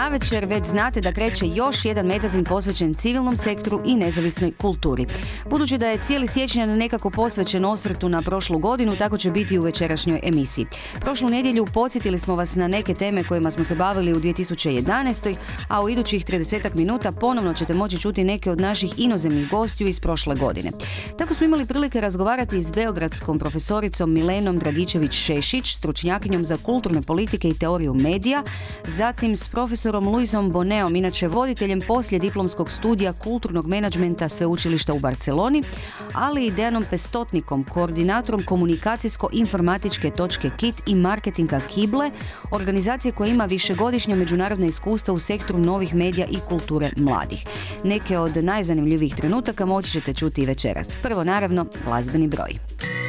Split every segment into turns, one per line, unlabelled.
Navečer već znate da kreće još jedan metazin posvećen civilnom sektoru i nezavisnoj kulturi. Budući da je cijeli siječnjan nekako posvećen osvrtu na prošlu godinu, tako će biti u večerašnjoj emisiji. Prošlu nedjelju podsjetili smo vas na neke teme kojima smo se bavili u 2011. a u idućih 30 minuta ponovno ćete moći čuti neke od naših inozemnih gostiju iz prošle godine. Tako smo imali prilike razgovarati s beogradskom profesoricom Milenom Dragičević-Šešić, stručnjakinjom za kulturne politike i teoriju medija, zatim s profesorom Luisom Boneom, inače voditeljem poslije diplomskog studija kulturnog menadžmenta Sveučilišta u Barceloni, ali i Dejanom Pestotnikom, koordinatorom komunikacijsko-informatičke točke KIT i marketinga Kible, organizacije koja ima višegodišnje međunarodne iskustva u sektoru novih medija i kulture mladih. Neke od najzanimljivijih trenutaka moći ćete čuti i večeras. Prvo, naravno, glazbeni broj.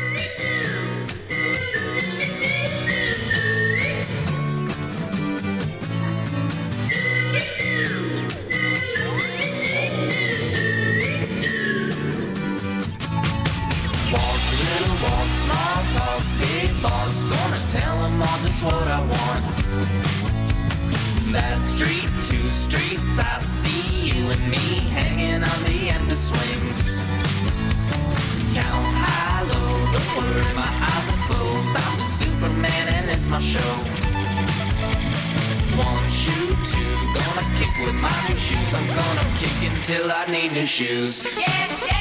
Gonna kick with my new shoes. I'm gonna kick until I need new shoes. Yeah, yeah,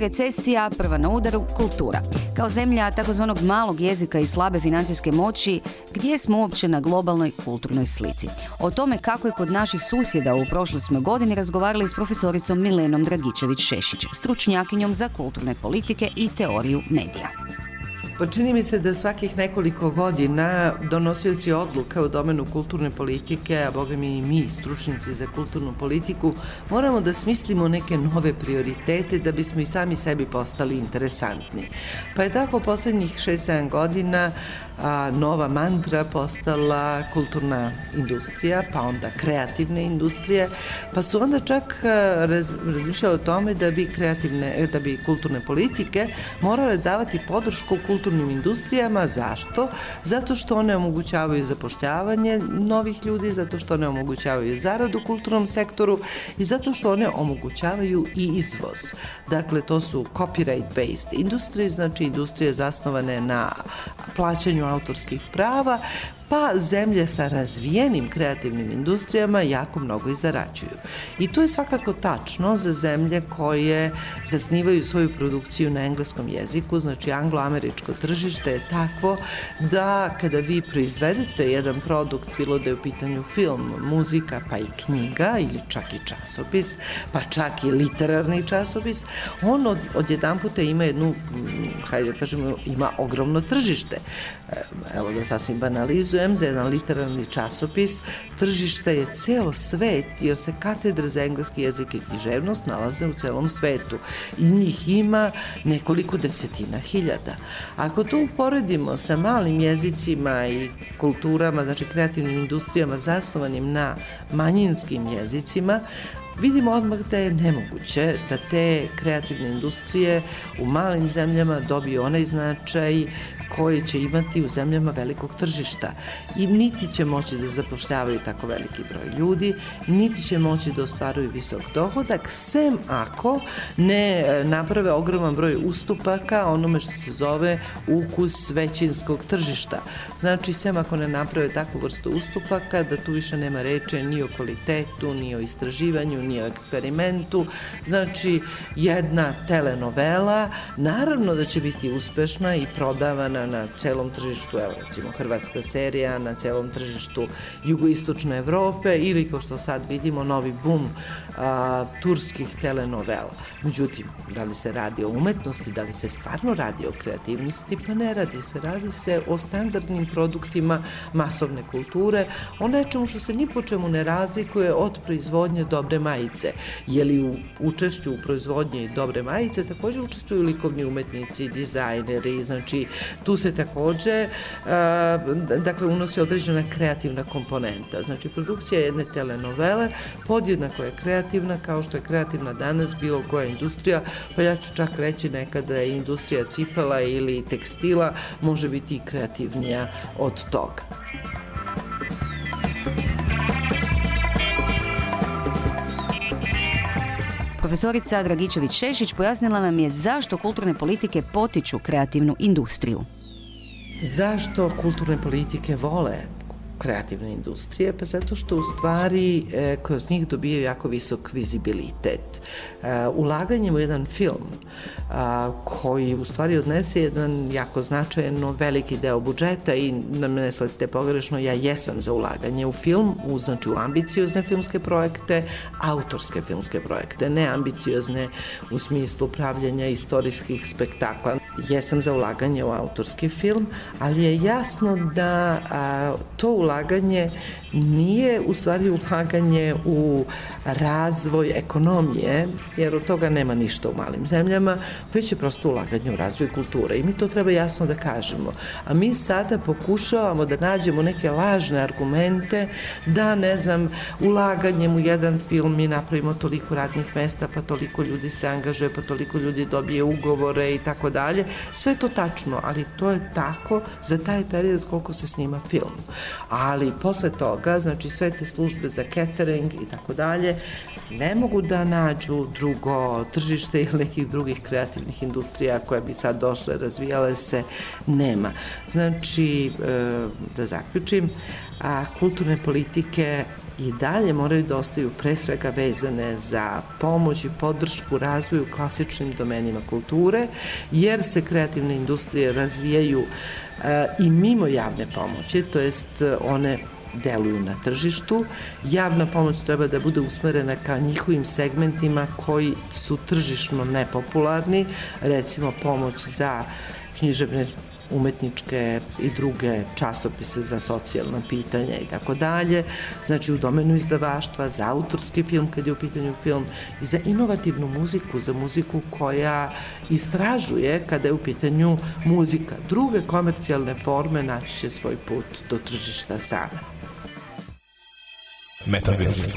Recesija, prva na udaru, kultura. Kao zemlja takozvanog malog jezika i slabe financijske moći, gdje smo uopće na globalnoj kulturnoj slici? O tome kako je kod naših susjeda u prošloj smo godini razgovarali s profesoricom Milenom Dragičević-Šešić, stručnjakinjom za kulturne politike i teoriju medija.
Pa čini mi se da svakih nekoliko godina donosioci odluka u domenu kulturne politike, a boga mi i mi, stručnici za kulturnu politiku, moramo da smislimo neke nove prioritete da bismo i sami sebi postali interesantni. Pa je tako poslednjih 6-7 godina a, nova mantra postala kulturna industrija, pa onda kreativne industrije, pa su onda čak a, raz, razmišljali o tome da bi kreativne, da bi kulturne politike morale davati podršku kulturnim industrijama. Zašto? Zato što one omogućavaju zapošljavanje novih ljudi, zato što one omogućavaju zaradu u kulturnom sektoru i zato što one omogućavaju i izvoz. Dakle, to su copyright-based industrije, znači industrije zasnovane na plaćanju авторських права pa zemlje sa razvijenim kreativnim industrijama jako mnogo i zarađuju. I to je svakako tačno za zemlje koje zasnivaju svoju produkciju na engleskom jeziku, znači angloameričko tržište je takvo da kada vi proizvedete jedan produkt, bilo da je u pitanju film, muzika, pa i knjiga ili čak i časopis, pa čak i literarni časopis, on od, odjedan puta ima jednu, hajde da kažemo, ima ogromno tržište. Evo da sasvim banalizujem, za jedan literarni časopis, tržište je ceo svet, jer se katedre za engleski jezik i književnost nalaze u celom svetu i njih ima nekoliko desetina hiljada. Ako to uporedimo sa malim jezicima i kulturama, znači kreativnim industrijama zasnovanim na manjinskim jezicima, vidimo odmah da je nemoguće da te kreativne industrije u malim zemljama dobiju onaj značaj koje će imati u zemljama velikog tržišta i niti će moći da zapošljavaju tako veliki broj ljudi, niti će moći da ostvaruju visok dohodak, sem ako ne e, naprave ogroman broj ustupaka onome što se zove ukus većinskog tržišta. Znači, sem ako ne naprave takvu vrstu ustupaka, da tu više nema reče ni o kvalitetu, ni o istraživanju, ni o eksperimentu. Znači, jedna telenovela, naravno da će biti uspešna i prodavana na celom tržištu, evo recimo hrvatska serija, na celom tržištu jugoistočne Evrope ili kao što sad vidimo novi bum turskih telenovela. Međutim, da li se radi o umetnosti, da li se stvarno radi o kreativnosti, pa ne radi se. Radi se o standardnim produktima masovne kulture, o nečemu što se ni po čemu ne razlikuje od proizvodnje dobre majice. Je li u učešću u proizvodnji dobre majice takođe učestvuju likovni umetnici, dizajneri, znači tu se takođe a, dakle unosi određena kreativna komponenta. Znači produkcija jedne telenovele podjednako je kreativna kao što je kreativna danas bilo koja industrija, pa ja ću čak reći nekada je industrija cipela ili tekstila može biti i kreativnija od toga.
Profesorica Dragičević-Šešić pojasnila nam je zašto kulturne politike potiču kreativnu industriju.
Zašto kulturne politike vole kreativne industrije? Pa zato što u stvari e, kroz njih dobijaju jako visok vizibilitet. E, ulaganjem u jedan film a, koji u stvari odnese jedan jako značajan veliki deo budžeta i na mene pogrešno, ja jesam za ulaganje u film, u, znači u ambiciozne filmske projekte, autorske filmske projekte, ne ambiciozne u smislu pravljenja istorijskih spektakla. Jesam za ulaganje u autorski film, ali je jasno da a, to ulaganje nije u stvari ulaganje u razvoj ekonomije, jer od toga nema ništa u malim zemljama, već je prosto ulaganje u razvoj kulture i mi to treba jasno da kažemo. A mi sada pokušavamo da nađemo neke lažne argumente da, ne znam, ulaganjem u jedan film mi napravimo toliko radnih mesta, pa toliko ljudi se angažuje, pa toliko ljudi dobije ugovore i tako dalje. Sve je to tačno, ali to je tako za taj period koliko se snima film. Ali posle toga, znači sve te službe za catering i tako dalje, ne mogu da nađu drugo tržište ili nekih drugih kreativnih industrija koje bi sad došle, razvijale se, nema. Znači, e, da zaključim, a kulturne politike i dalje moraju da ostaju pre svega vezane za pomoć i podršku razvoju klasičnim domenima kulture, jer se kreativne industrije razvijaju e, i mimo javne pomoći, to jest one deluju na tržištu. Javna pomoć treba da bude usmerena ka njihovim segmentima koji su tržišno nepopularni, recimo pomoć za književne umetničke i druge časopise za socijalna pitanja i tako dalje, znači u domenu izdavaštva, za autorski film kad je u pitanju film i za inovativnu muziku, za muziku koja istražuje kada je u pitanju muzika. Druge komercijalne forme naći će svoj put do tržišta
sana. Metaverse.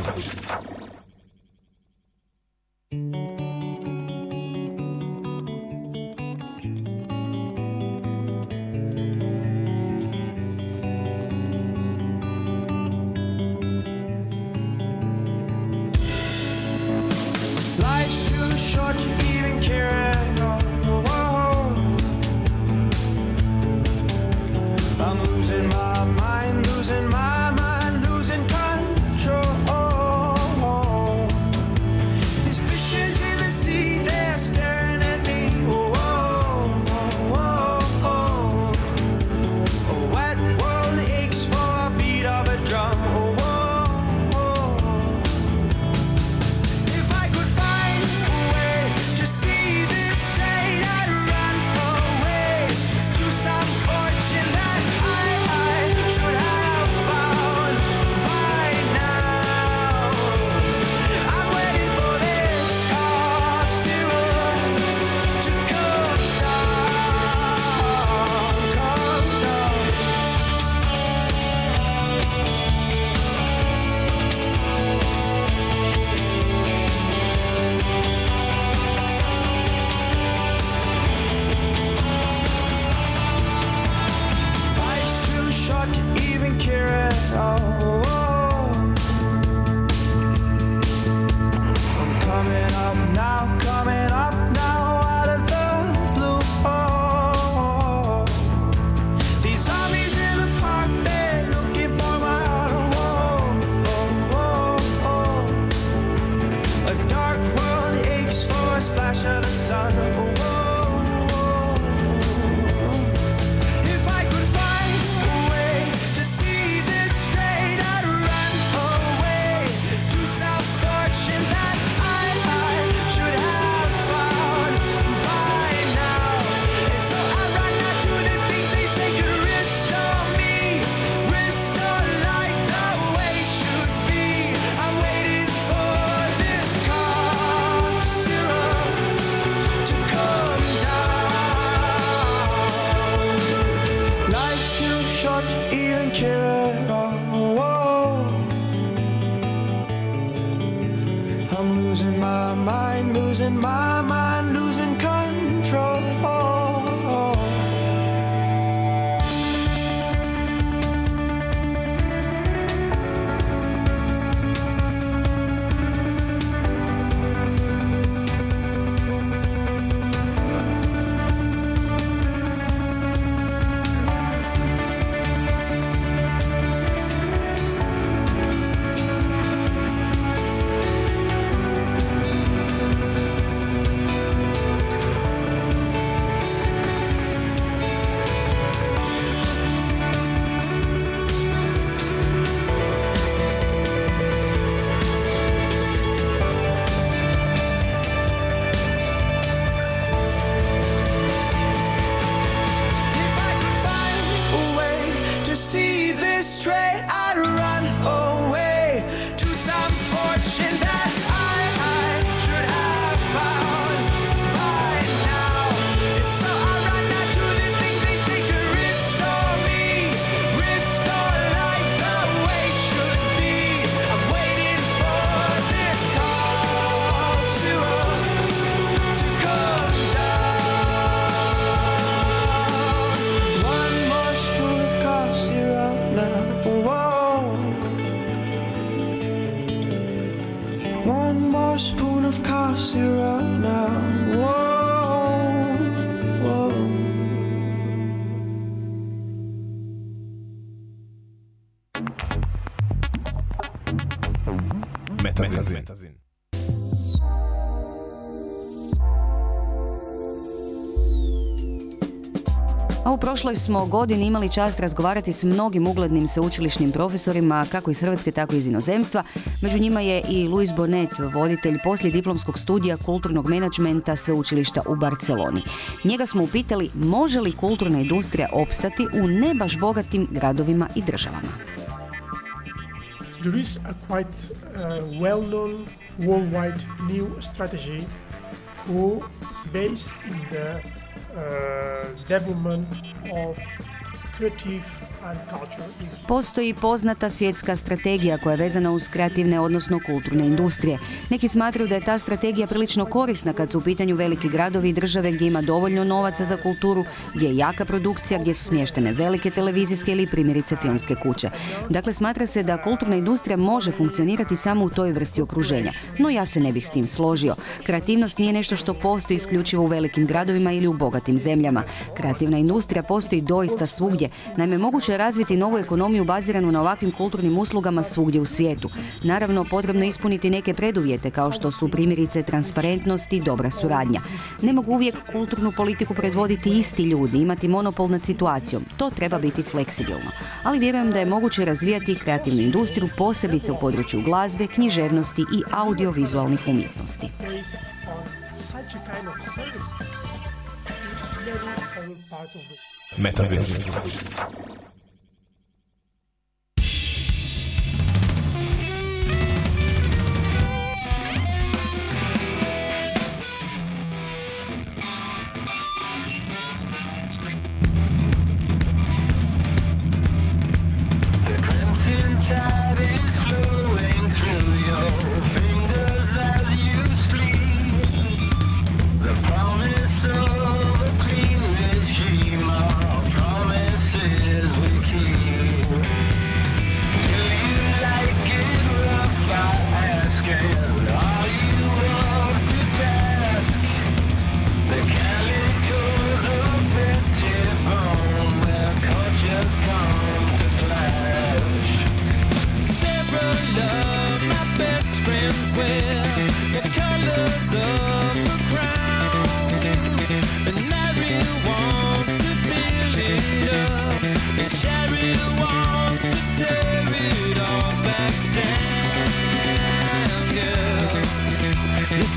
Metazin.
A u prošloj smo godini imali čast razgovarati s mnogim uglednim sveučilišnim profesorima, kako iz Hrvatske, tako i iz inozemstva. Među njima je i Luis Bonet, voditelj poslije diplomskog studija kulturnog menadžmenta sveučilišta u Barceloni. Njega smo upitali može li kulturna industrija opstati u ne baš bogatim gradovima i državama.
There is a quite uh, well-known worldwide new strategy who is based in the uh, development of
Postoji poznata svjetska strategija koja je vezana uz kreativne, odnosno kulturne industrije. Neki smatraju da je ta strategija prilično korisna kad su u pitanju veliki gradovi i države gdje ima dovoljno novaca za kulturu, gdje je jaka produkcija, gdje su smještene velike televizijske ili primjerice filmske kuće. Dakle, smatra se da kulturna industrija može funkcionirati samo u toj vrsti okruženja. No ja se ne bih s tim složio. Kreativnost nije nešto što postoji isključivo u velikim gradovima ili u bogatim zemljama. Kreativna industrija postoji doista svugdje. Naime, moguće je razviti novu ekonomiju baziranu na ovakvim kulturnim uslugama svugdje u svijetu. Naravno, potrebno je ispuniti neke preduvjete kao što su primjerice transparentnost i dobra suradnja. Ne mogu uvijek kulturnu politiku predvoditi isti ljudi, imati monopol nad situacijom. To treba biti fleksibilno. Ali vjerujem da je moguće razvijati kreativnu industriju posebice u području glazbe, književnosti i audiovizualnih umjetnosti.
such a kind of services parts of the world.
Metazin.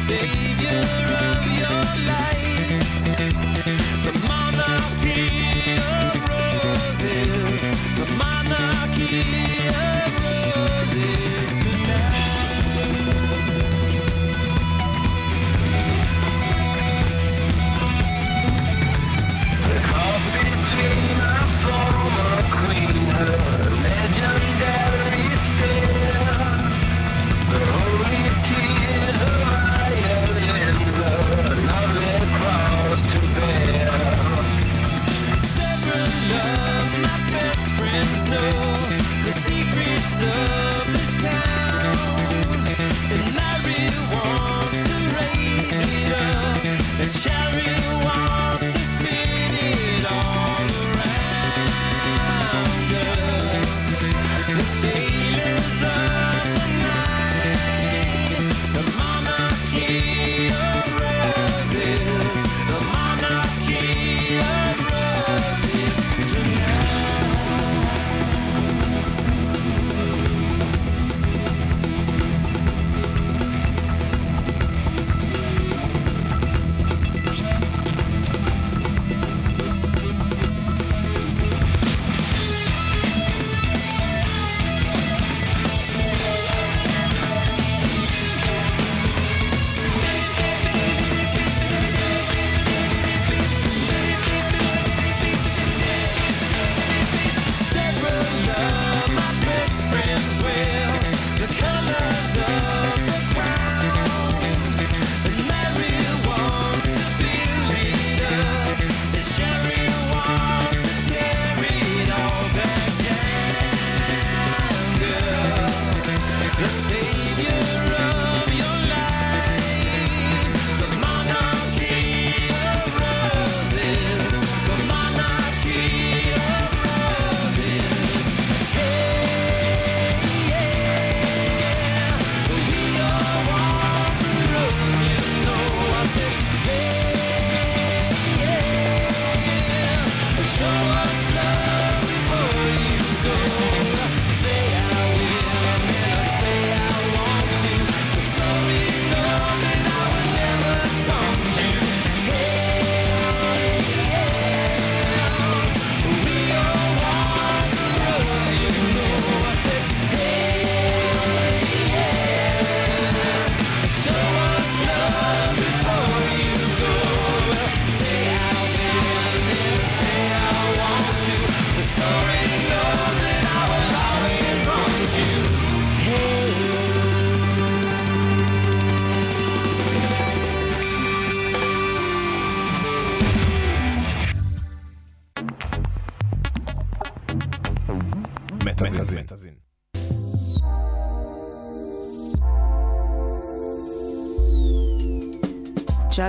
Savior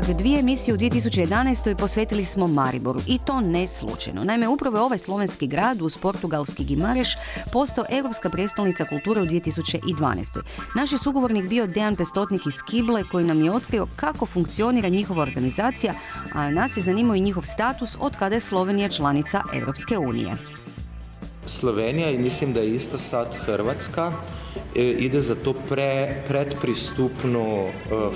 Čak dvije emisije u 2011. posvetili smo Mariboru i to ne slučajno. Naime, upravo ovaj slovenski grad uz portugalski Gimareš postao Europska prijestolnica kulture u 2012. Naš je sugovornik bio Dejan Pestotnik iz Kible koji nam je otkrio kako funkcionira njihova organizacija, a nas je zanimao i njihov status od kada je Slovenija članica Europske unije.
Slovenija i mislim da je isto sad Hrvatska ide za to pre, predpristupnu e,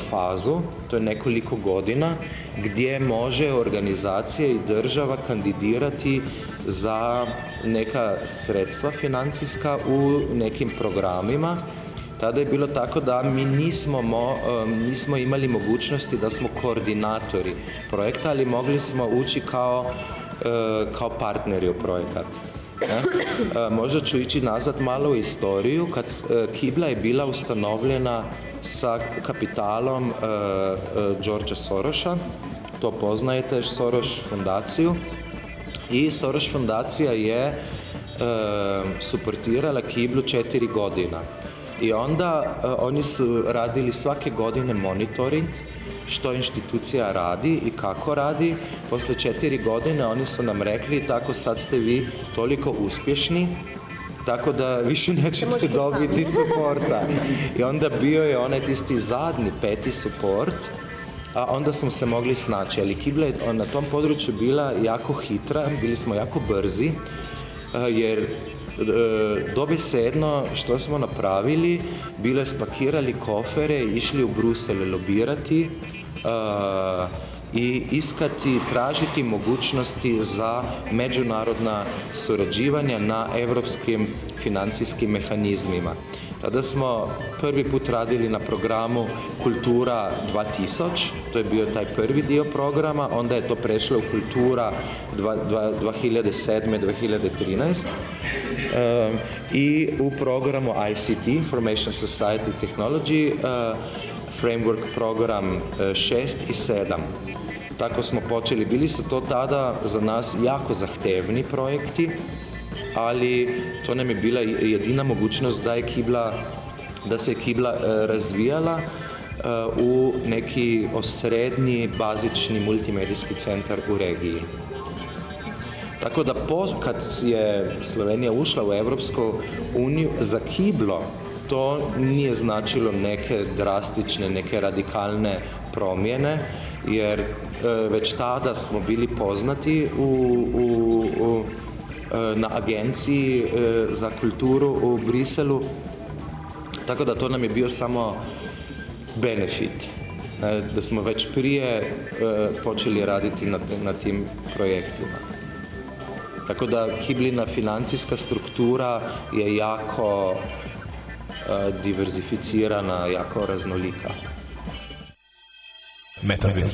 fazu, to je nekoliko godina, gdje može organizacija i država kandidirati za neka sredstva financijska u nekim programima. Tada je bilo tako da mi nismo, mo, e, nismo imali mogućnosti da smo koordinatori projekta, ali mogli smo ući kao, e, kao partneri u projekat. Ne? E, Možda ću ići nazad malo u istoriju, kad e, Kibla je bila ustanovljena sa kapitalom e, e, Soroša, to poznajete, Soros fondaciju, i Soros fondacija je suportirala Kiblu četiri godina. I onda oni su radili svake godine monitoring što institucija radi i kako radi. Posle četiri godine oni su nam rekli tako sad ste vi toliko uspješni tako da više nećete dobiti suporta. I onda bio je onaj tisti zadnji peti suport, a onda smo se mogli snaći. Ali Kibla je na tom području bila jako hitra, bili smo jako brzi, jer dobesedno što smo napravili, bilo je spakirali kofere, išli u Brusel lobirati a, i iskati, tražiti mogućnosti za međunarodna surađivanja na europskim financijskim mehanizmima. Tada smo prvi put radili na programu Kultura 2000, to je bio taj prvi dio programa, onda je to prešlo u Kultura dva- dva- 2007-2013 Um, i u programu ICT, Information Society Technology, uh, framework program 6 i 7. Tako smo počeli, bili su to tada za nas jako zahtevni projekti, ali to nam je bila jedina mogućnost da je Kibla, da se Kibla e, razvijala e, u neki osrednji, bazični multimedijski centar u regiji. Tako da pos, kad je Slovenija ušla u Europsku uniju, za Kiblo to nije značilo neke drastične, neke radikalne promjene, jer e, već tada smo bili poznati u, u, u, na agenciji e, za kulturu u Briselu, tako da to nam je bio samo benefit, e, da smo već prije počeli raditi na, na tim projektima. Tako da Kiblina financijska struktura je jako diverzificirana, jako raznolika.
Metazin.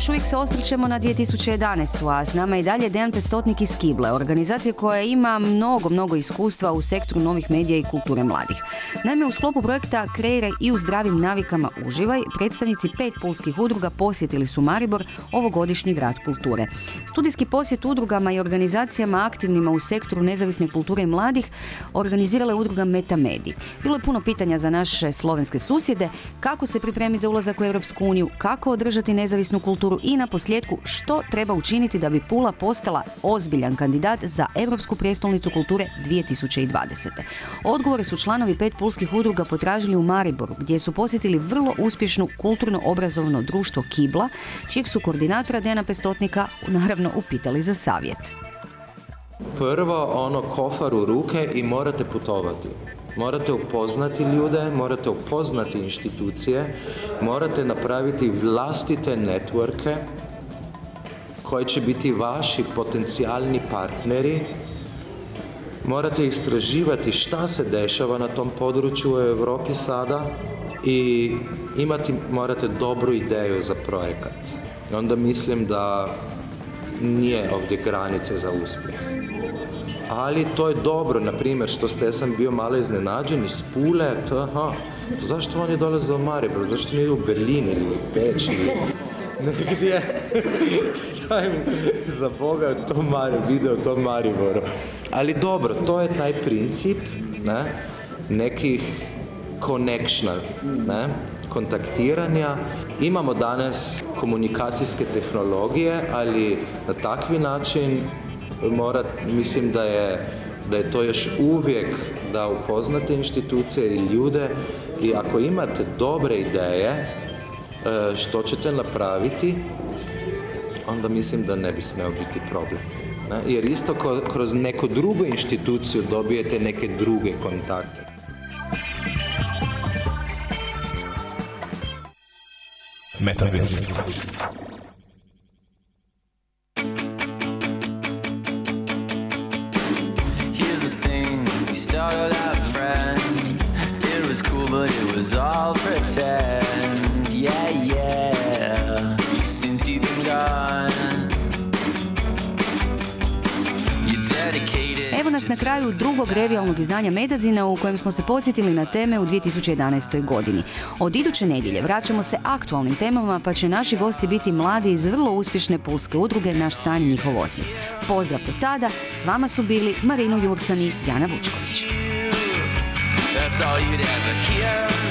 Još uvijek se osvrćemo na 2011. a s nama je dalje Dejan Pestotnik iz Kible, organizacije koja ima mnogo, mnogo iskustva u sektoru novih medija i kulture mladih. Naime, u sklopu projekta Kreiraj i u zdravim navikama uživaj, predstavnici pet pulskih udruga posjetili su Maribor, ovogodišnji grad kulture. Studijski posjet udrugama i organizacijama aktivnima u sektoru nezavisne kulture i mladih organizirala je udruga Metamedi. Bilo je puno pitanja za naše slovenske susjede, kako se pripremiti za ulazak u Europsku uniju, kako održati nezavisnu kulturu i na posljedku što treba učiniti da bi Pula postala ozbiljan kandidat za Europsku prijestolnicu kulture 2020. Odgovore su članovi pet pulskih udruga potražili u Mariboru, gdje su posjetili vrlo uspješnu kulturno-obrazovno društvo Kibla, čijeg su koordinatora Dena Pestotnika naravno upitali za savjet.
Prvo, ono, kofar u ruke i morate putovati. Morate upoznati ljude, morate upoznati institucije, morate napraviti vlastite networke koji će biti vaši potencijalni partneri. Morate istraživati šta se dešava na tom području u Europi sada i imati, morate dobru ideju za projekat. Onda mislim da nije ovdje granice za uspjeh. Ali to je dobro, na primjer, što ste, ja sam bio malo iznenađen iz Pule, aha, zašto oni dolaze u Maribor, zašto idu u Berlin ili u Beč ili negdje, šta im za Boga to Mari, video to Mariboru. Ali dobro, to je taj princip, ne, nekih connectiona, ne, kontaktiranja. Imamo danas komunikacijske tehnologije, ali na takvi način mora, mislim da je, da je to još uvijek da upoznate institucije i ljude i ako imate dobre ideje e, što ćete napraviti, onda mislim da ne bi smeo biti problem. Jer isto kroz neku drugu instituciju dobijete neke druge kontakte.
Revijalnog izdanja Medazina u kojem smo se podsjetili na teme u 2011. godini. Od iduće nedjelje vraćamo se aktualnim temama pa će naši gosti biti mladi iz vrlo uspješne pulske udruge Naš san njihov osmijeh. Pozdrav do tada, s vama su bili Marino Jurcani, Jana Vučković.
That's all you'd ever hear.